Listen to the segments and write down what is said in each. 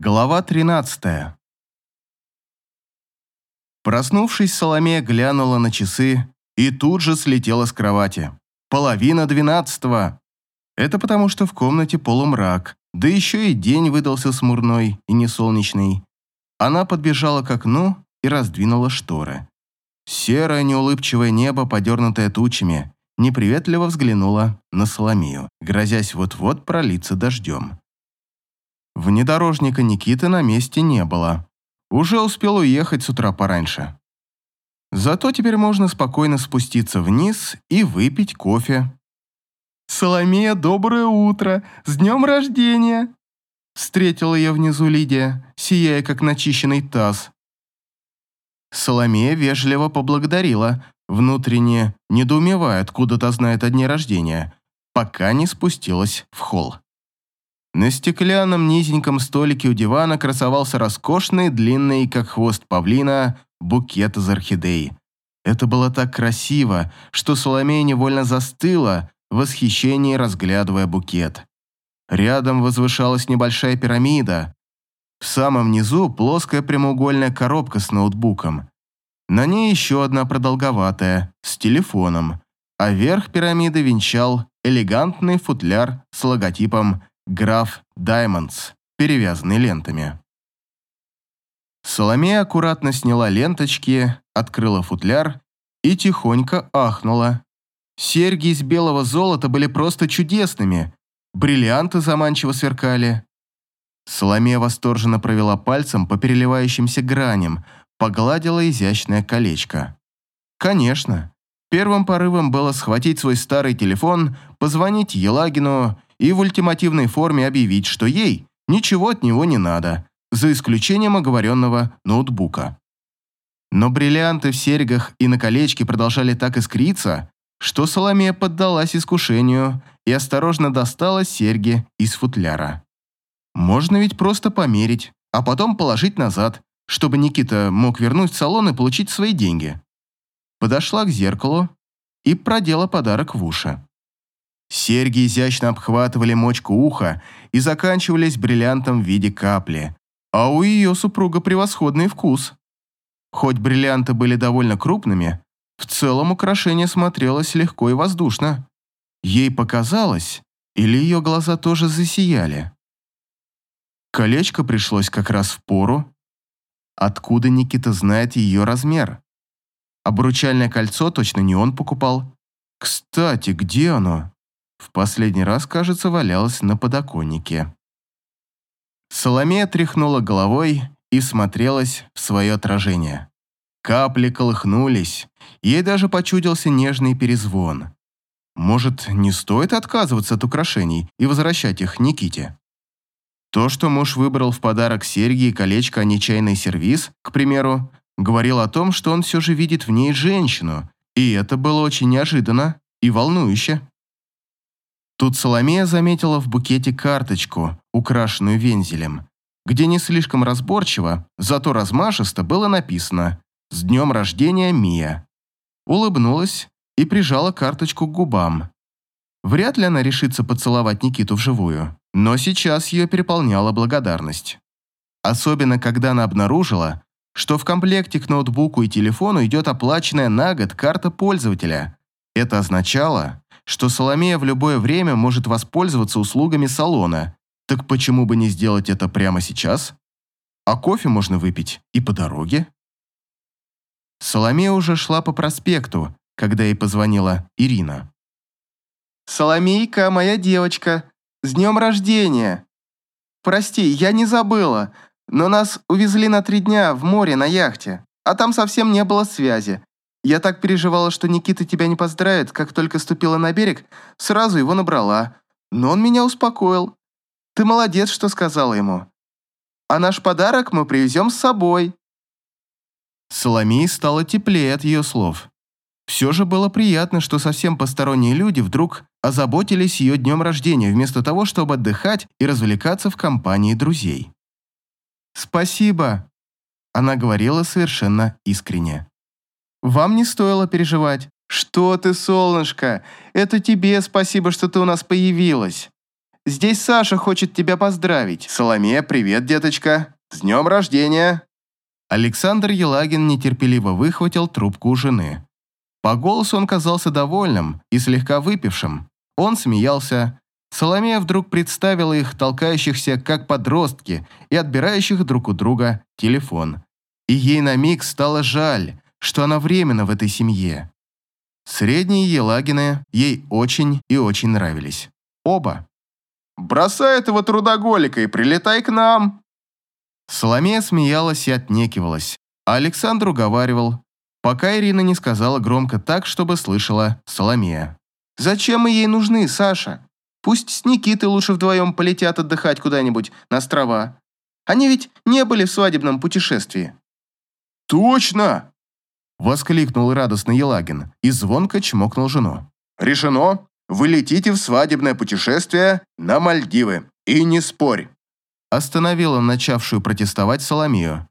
Глава 13. Проснувшись, Соломея глянула на часы и тут же слетела с кровати. Половина двенадцатого. Это потому, что в комнате полумрак, да еще и день выдался смурной и несолнечный. Она подбежала к окну и раздвинула шторы. Серое неулыбчивое небо, подернутое тучами, неприветливо взглянула на Соломею, грозясь вот-вот пролиться дождем. Внедорожника Никиты на месте не было. Уже успел уехать с утра пораньше. Зато теперь можно спокойно спуститься вниз и выпить кофе. «Соломея, доброе утро! С днем рождения!» Встретила я внизу Лидия, сияя как начищенный таз. Соломея вежливо поблагодарила, внутренне недоумевая, откуда-то знает о дне рождения, пока не спустилась в холл. На стеклянном низеньком столике у дивана красовался роскошный, длинный, как хвост павлина, букет из орхидей. Это было так красиво, что Соломея невольно застыла, в восхищении разглядывая букет. Рядом возвышалась небольшая пирамида. В самом низу плоская прямоугольная коробка с ноутбуком. На ней еще одна продолговатая, с телефоном, а верх пирамиды венчал элегантный футляр с логотипом граф Даймондс, перевязанный лентами. Соломея аккуратно сняла ленточки, открыла футляр и тихонько ахнула. Серьги из белого золота были просто чудесными, бриллианты заманчиво сверкали. Соломея восторженно провела пальцем по переливающимся граням, погладила изящное колечко. Конечно, первым порывом было схватить свой старый телефон, позвонить Елагину и в ультимативной форме объявить, что ей ничего от него не надо, за исключением оговоренного ноутбука. Но бриллианты в серьгах и на колечке продолжали так искриться, что Соломея поддалась искушению и осторожно достала серьги из футляра. Можно ведь просто померить, а потом положить назад, чтобы Никита мог вернуть в салон и получить свои деньги. Подошла к зеркалу и продела подарок в уши. Серьги изящно обхватывали мочку уха и заканчивались бриллиантом в виде капли, а у ее супруга превосходный вкус. Хоть бриллианты были довольно крупными, в целом украшение смотрелось легко и воздушно. Ей показалось, или ее глаза тоже засияли. Колечко пришлось как раз в пору. Откуда Никита знает ее размер? Обручальное кольцо точно не он покупал. Кстати, где оно? В последний раз, кажется, валялась на подоконнике. Соломея тряхнула головой и смотрелась в свое отражение. Капли колыхнулись, ей даже почудился нежный перезвон. Может, не стоит отказываться от украшений и возвращать их Никите? То, что муж выбрал в подарок серьги и колечко, а не чайный сервиз, к примеру, говорил о том, что он все же видит в ней женщину, и это было очень неожиданно и волнующе. Тут Соломея заметила в букете карточку, украшенную вензелем, где не слишком разборчиво, зато размашисто было написано «С днем рождения, Мия». Улыбнулась и прижала карточку к губам. Вряд ли она решится поцеловать Никиту вживую, но сейчас ее переполняла благодарность. Особенно, когда она обнаружила, что в комплекте к ноутбуку и телефону идет оплаченная на год карта пользователя. Это означало, что Соломея в любое время может воспользоваться услугами салона. Так почему бы не сделать это прямо сейчас? А кофе можно выпить и по дороге. Соломея уже шла по проспекту, когда ей позвонила Ирина. «Соломейка, моя девочка, с днем рождения! Прости, я не забыла, но нас увезли на три дня в море на яхте, а там совсем не было связи. Я так переживала, что Никита тебя не поздравит, как только ступила на берег, сразу его набрала. Но он меня успокоил. Ты молодец, что сказала ему. А наш подарок мы привезем с собой». Соломии стало теплее от ее слов. Все же было приятно, что совсем посторонние люди вдруг озаботились ее днем рождения, вместо того, чтобы отдыхать и развлекаться в компании друзей. «Спасибо», — она говорила совершенно искренне. Вам не стоило переживать. Что ты, солнышко? Это тебе спасибо, что ты у нас появилась. здесь Саша хочет тебя поздравить. Соломея, привет, деточка. С днем рождения!» Александр Елагин нетерпеливо выхватил трубку у жены. По голосу он казался довольным и слегка выпившим. Он смеялся. Соломея вдруг представила их, толкающихся как подростки и отбирающих друг у друга телефон. И ей на миг стало жаль, что она временно в этой семье. Средние Елагины ей очень и очень нравились. Оба. «Бросай этого трудоголика и прилетай к нам!» Соломея смеялась и отнекивалась, а Александр уговаривал, пока Ирина не сказала громко так, чтобы слышала Соломея. «Зачем мы ей нужны, Саша? Пусть с Никитой лучше вдвоем полетят отдыхать куда-нибудь на острова. Они ведь не были в свадебном путешествии». «Точно!» – воскликнул радостно Елагин и звонко чмокнул жену. «Решено. Вы летите в свадебное путешествие на Мальдивы. И не спорь остановила начавшую протестовать Соломию.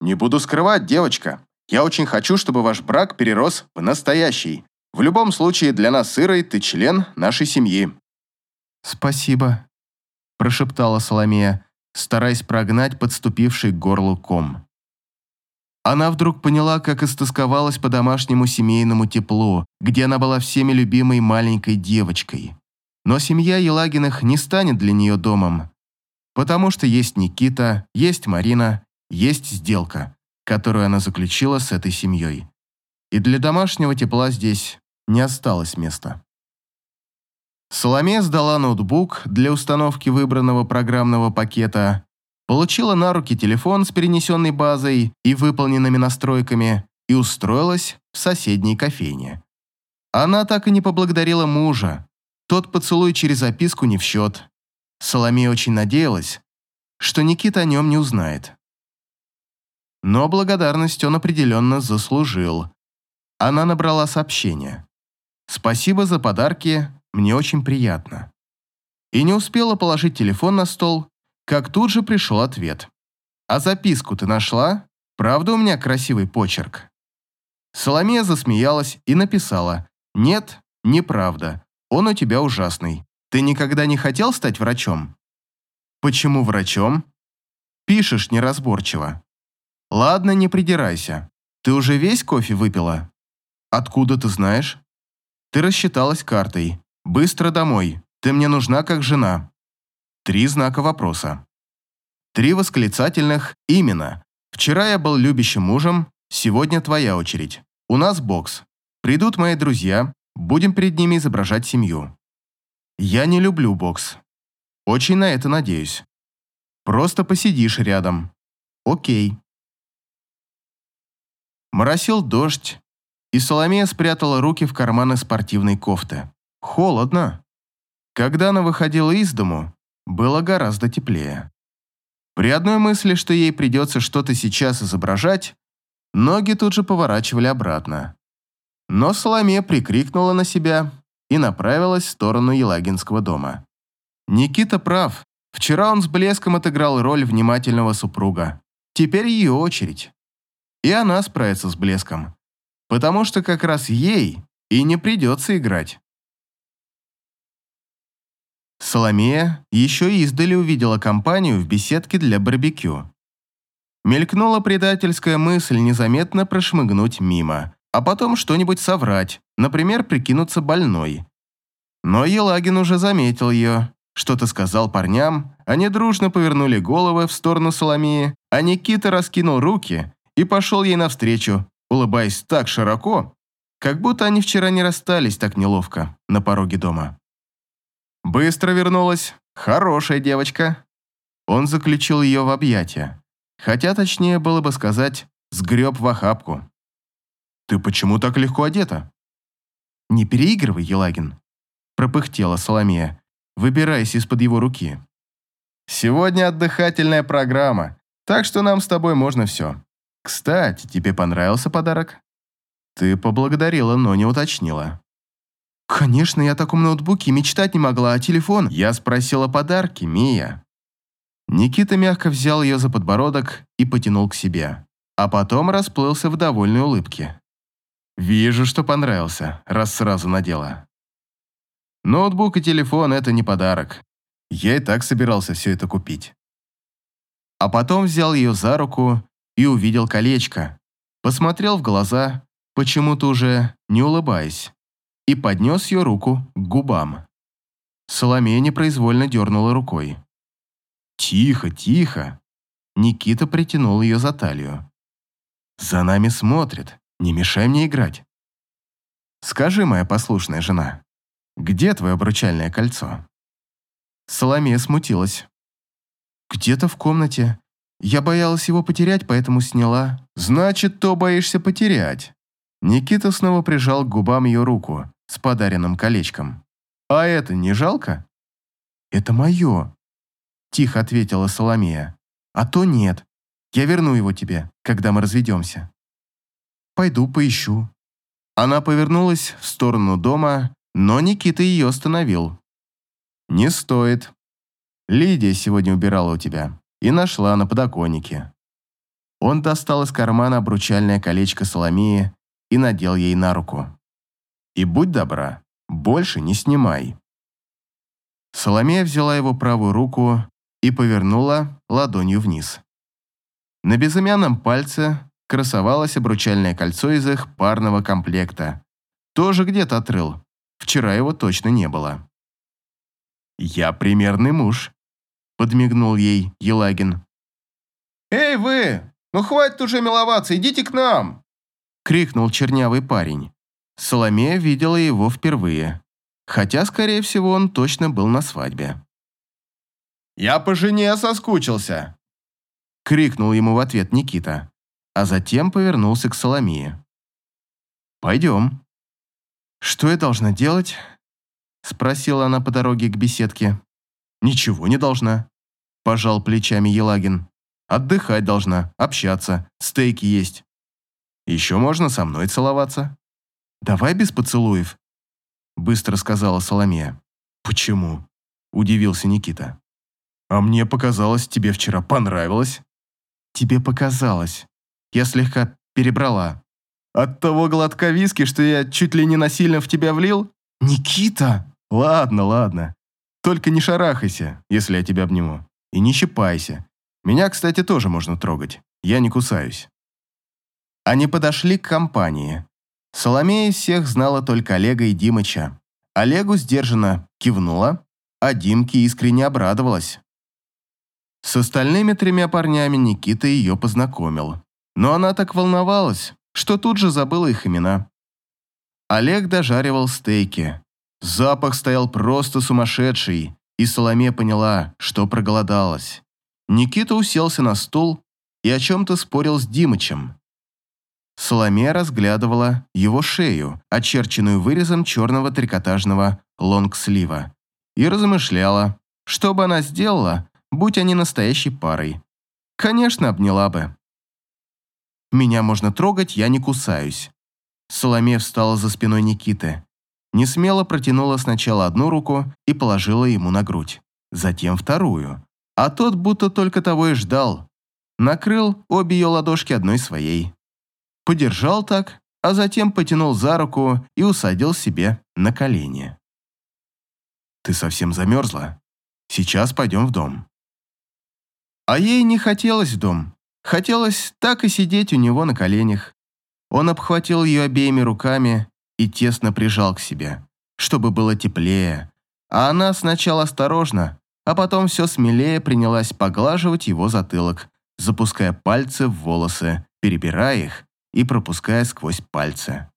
«Не буду скрывать, девочка. Я очень хочу, чтобы ваш брак перерос в настоящий. В любом случае, для нас с Ирой ты член нашей семьи». «Спасибо», – прошептала Соломея, стараясь прогнать подступивший к горлу ком. Она вдруг поняла, как истосковалась по домашнему семейному теплу, где она была всеми любимой маленькой девочкой. Но семья Елагиных не станет для нее домом. Потому что есть Никита, есть Марина, есть сделка, которую она заключила с этой семьей. И для домашнего тепла здесь не осталось места. Соломея сдала ноутбук для установки выбранного программного пакета, получила на руки телефон с перенесенной базой и выполненными настройками и устроилась в соседней кофейне. Она так и не поблагодарила мужа. Тот поцелуй через записку не в счет. Соломея очень надеялась, что Никита о нем не узнает. Но благодарность он определенно заслужил. Она набрала сообщение. «Спасибо за подарки, мне очень приятно». И не успела положить телефон на стол, как тут же пришел ответ. «А записку ты нашла? Правда у меня красивый почерк?» Соломея засмеялась и написала «Нет, неправда, он у тебя ужасный. Ты никогда не хотел стать врачом? Почему врачом? Пишешь неразборчиво. Ладно, не придирайся. Ты уже весь кофе выпила? Откуда ты знаешь? Ты рассчиталась картой. Быстро домой. Ты мне нужна как жена. Три знака вопроса. Три восклицательных «Именно». Вчера я был любящим мужем, сегодня твоя очередь. У нас бокс. Придут мои друзья, будем перед ними изображать семью. Я не люблю бокс. Очень на это надеюсь. Просто посидишь рядом. Окей. Моросил дождь, и Соломея спрятала руки в карманы спортивной кофты. Холодно. Когда она выходила из дому, было гораздо теплее. При одной мысли, что ей придется что-то сейчас изображать, ноги тут же поворачивали обратно. Но Соломея прикрикнула на себя и направилась в сторону Елагинского дома. Никита прав. Вчера он с блеском отыграл роль внимательного супруга. Теперь ее очередь. И она справится с блеском. Потому что как раз ей и не придется играть. Соломея еще издали увидела компанию в беседке для барбекю. Мелькнула предательская мысль незаметно прошмыгнуть мимо, а потом что-нибудь соврать, например, прикинуться больной. Но Елагин уже заметил ее, что-то сказал парням, они дружно повернули головы в сторону Соломеи, а Никита раскинул руки и пошел ей навстречу, улыбаясь так широко, как будто они вчера не расстались так неловко на пороге дома. Быстро вернулась, хорошая девочка. Он заключил ее в объятия, хотя точнее было бы сказать, сгреб в охапку. «Ты почему так легко одета?» «Не переигрывай, Елагин», – пропыхтела Соломея, выбираясь из-под его руки. «Сегодня отдыхательная программа, так что нам с тобой можно все. Кстати, тебе понравился подарок?» Ты поблагодарила, но не уточнила. «Конечно, я о таком ноутбуке мечтать не могла, а телефон...» Я спросила подарки, Мия. Никита мягко взял ее за подбородок и потянул к себе, а потом расплылся в довольной улыбке. Вижу, что понравился, раз сразу надела. Ноутбук и телефон – это не подарок. Я и так собирался все это купить. А потом взял ее за руку и увидел колечко. Посмотрел в глаза, почему-то уже не улыбаясь, и поднес ее руку к губам. Соломея непроизвольно дернула рукой. «Тихо, тихо!» Никита притянул ее за талию. «За нами смотрят, не мешай мне играть. Скажи, моя послушная жена, где твое обручальное кольцо?» Соломея смутилась. «Где-то в комнате. Я боялась его потерять, поэтому сняла». «Значит, то боишься потерять». Никита снова прижал к губам ее руку с подаренным колечком. «А это не жалко?» «Это мое», – тихо ответила Соломея. «А то нет. Я верну его тебе, когда мы разведемся». «Пойду поищу». Она повернулась в сторону дома, но Никита ее остановил. «Не стоит. Лидия сегодня убирала у тебя и нашла на подоконнике». Он достал из кармана обручальное колечко Соломеи и надел ей на руку. «И будь добра, больше не снимай». Соломея взяла его правую руку и повернула ладонью вниз. На безымянном пальце красовалось обручальное кольцо из их парного комплекта. Тоже где-то отрыл. Вчера его точно не было. «Я примерный муж», — подмигнул ей Елагин. «Эй вы! Ну хватит уже миловаться, идите к нам!» — крикнул чернявый парень. Соломея видела его впервые, хотя, скорее всего, он точно был на свадьбе. «Я по жене соскучился!» — крикнул ему в ответ Никита, а затем повернулся к Соломее. «Пойдем». «Что я должна делать?» — спросила она по дороге к беседке. «Ничего не должна», — пожал плечами Елагин. «Отдыхать должна, общаться, стейки есть. Еще можно со мной целоваться». «Давай без поцелуев», — быстро сказала Соломея. «Почему?» — удивился Никита. «А мне показалось, тебе вчера понравилось». «Тебе показалось. Я слегка перебрала. От того глотка виски, что я чуть ли не насильно в тебя влил? Никита!» «Ладно, ладно. Только не шарахайся, если я тебя обниму. И не щипайся. Меня, кстати, тоже можно трогать. Я не кусаюсь». Они подошли к компании. Соломея всех знала только Олега и Димыча. Олегу сдержанно кивнула, а Димке искренне обрадовалась. С остальными тремя парнями Никита ее познакомил. Но она так волновалась, что тут же забыла их имена. Олег дожаривал стейки. Запах стоял просто сумасшедший, и Соломе поняла, что проголодалась. Никита уселся на стул и о чем-то спорил с Димычем. Соломе разглядывала его шею, очерченную вырезом черного трикотажного лонгслива, и размышляла, что бы она сделала, будь они настоящей парой. Конечно, обняла бы. Меня можно трогать, я не кусаюсь. Соломе встала за спиной Никиты. Не смело протянула сначала одну руку и положила ему на грудь, затем вторую. А тот будто только того и ждал. Накрыл обе ее ладошки одной своей. Подержал так, а затем потянул за руку и усадил себе на колени. «Ты совсем замерзла? Сейчас пойдем в дом». А ей не хотелось в дом. Хотелось так и сидеть у него на коленях. Он обхватил ее обеими руками и тесно прижал к себе, чтобы было теплее. А она сначала осторожно, а потом все смелее принялась поглаживать его затылок, запуская пальцы в волосы, перебирая их и пропуская сквозь пальцы.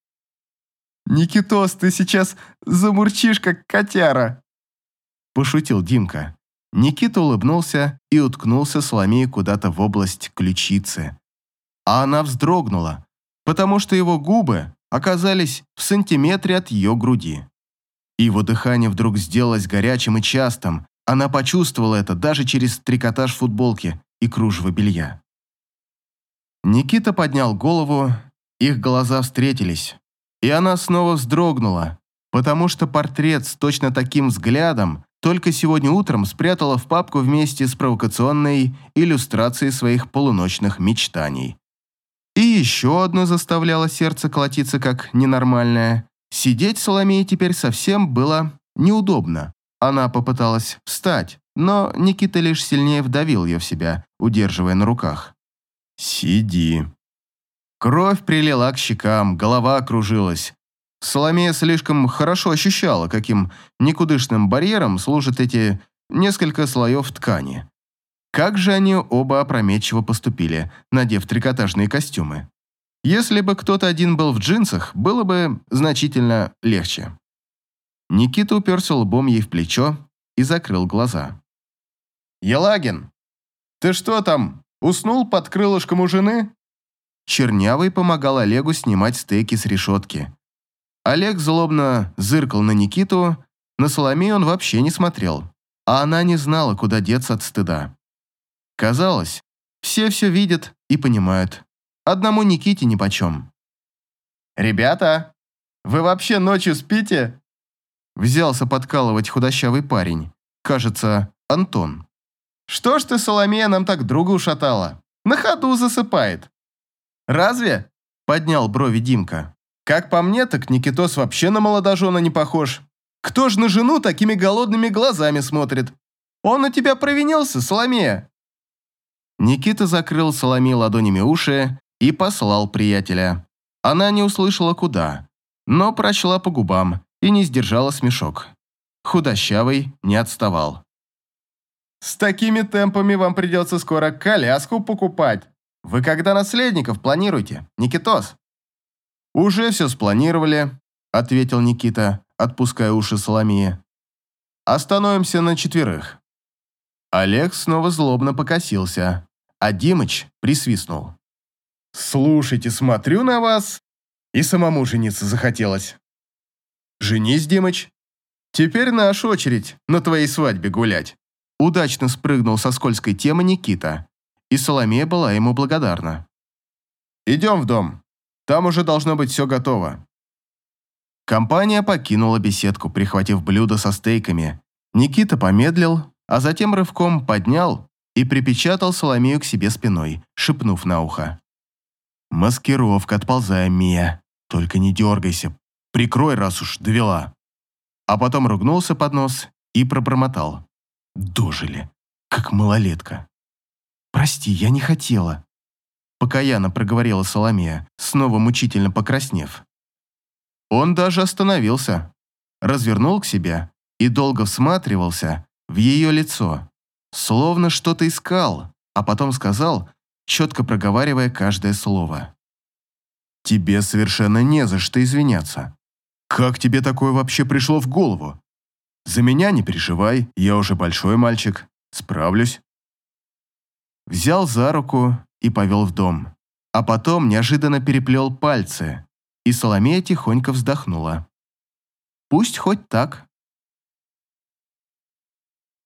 «Никитос, ты сейчас замурчишь, как котяра!» Пошутил Димка. Никита улыбнулся и уткнулся Соломеей куда-то в область ключицы. А она вздрогнула, потому что его губы оказались в сантиметре от ее груди. Его дыхание вдруг сделалось горячим и частым, она почувствовала это даже через трикотаж футболки и кружево белья. Никита поднял голову, их глаза встретились, и она снова вздрогнула, потому что портрет с точно таким взглядом только сегодня утром спрятала в папку вместе с провокационной иллюстрацией своих полуночных мечтаний. И еще одно заставляло сердце колотиться как ненормальное. Сидеть Соломее теперь совсем было неудобно. Она попыталась встать, но Никита лишь сильнее вдавил ее в себя, удерживая на руках. «Сиди». Кровь прилила к щекам, голова кружилась. Соломея слишком хорошо ощущала, каким никудышным барьером служат эти несколько слоев ткани. Как же они оба опрометчиво поступили, надев трикотажные костюмы. Если бы кто-то один был в джинсах, было бы значительно легче. Никита уперся лбом ей в плечо и закрыл глаза. «Елагин, ты что там, уснул под крылышком у жены?» Чернявый помогал Олегу снимать стейки с решетки. Олег злобно зыркал на Никиту, на Соломею он вообще не смотрел, а она не знала, куда деться от стыда. Казалось, все все видят и понимают. Одному Никите нипочем. «Ребята, вы вообще ночью спите?» Взялся подкалывать худощавый парень. Кажется, Антон. «Что ж ты, Соломея, нам так друга ушатала? На ходу засыпает». «Разве?» – поднял брови Димка. «Как по мне, так Никитос вообще на молодожена не похож. Кто ж на жену такими голодными глазами смотрит? Он у тебя провинился, Соломея?» Никита закрыл Соломее ладонями уши и послал приятеля. Она не услышала куда, но прочла по губам и не сдержала смешок. Худощавый не отставал. «С такими темпами вам придется скоро коляску покупать. Вы когда наследников планируете, Никитос?» «Уже все спланировали», — ответил Никита, отпуская уши Соломии. «Остановимся на четверых». Олег снова злобно покосился, а Димыч присвистнул. «Слушайте, смотрю на вас, и самому жениться захотелось». «Женись, Димыч. Теперь наша очередь на твоей свадьбе гулять». Удачно спрыгнул со скользкой темы Никита, и Соломея была ему благодарна. «Идем в дом. Там уже должно быть все готово». Компания покинула беседку, прихватив блюдо со стейками. Никита помедлил, а затем рывком поднял и припечатал Соломею к себе спиной, шепнув на ухо. «Маскировка, отползай, Мия. Только не дергайся. Прикрой, раз уж довела». А потом ругнулся под нос и пробормотал. Дожили, как малолетка. «Прости, я не хотела», — покаянно проговорила Соломея, снова мучительно покраснев. Он даже остановился, развернул к себе и долго всматривался в ее лицо, словно что-то искал, а потом сказал, четко проговаривая каждое слово. «Тебе совершенно не за что извиняться. Как тебе такое вообще пришло в голову? За меня не переживай, я уже большой мальчик, справлюсь. Взял за руку и повел в дом, а потом неожиданно переплел пальцы, и Соломея тихонько вздохнула. Пусть хоть так.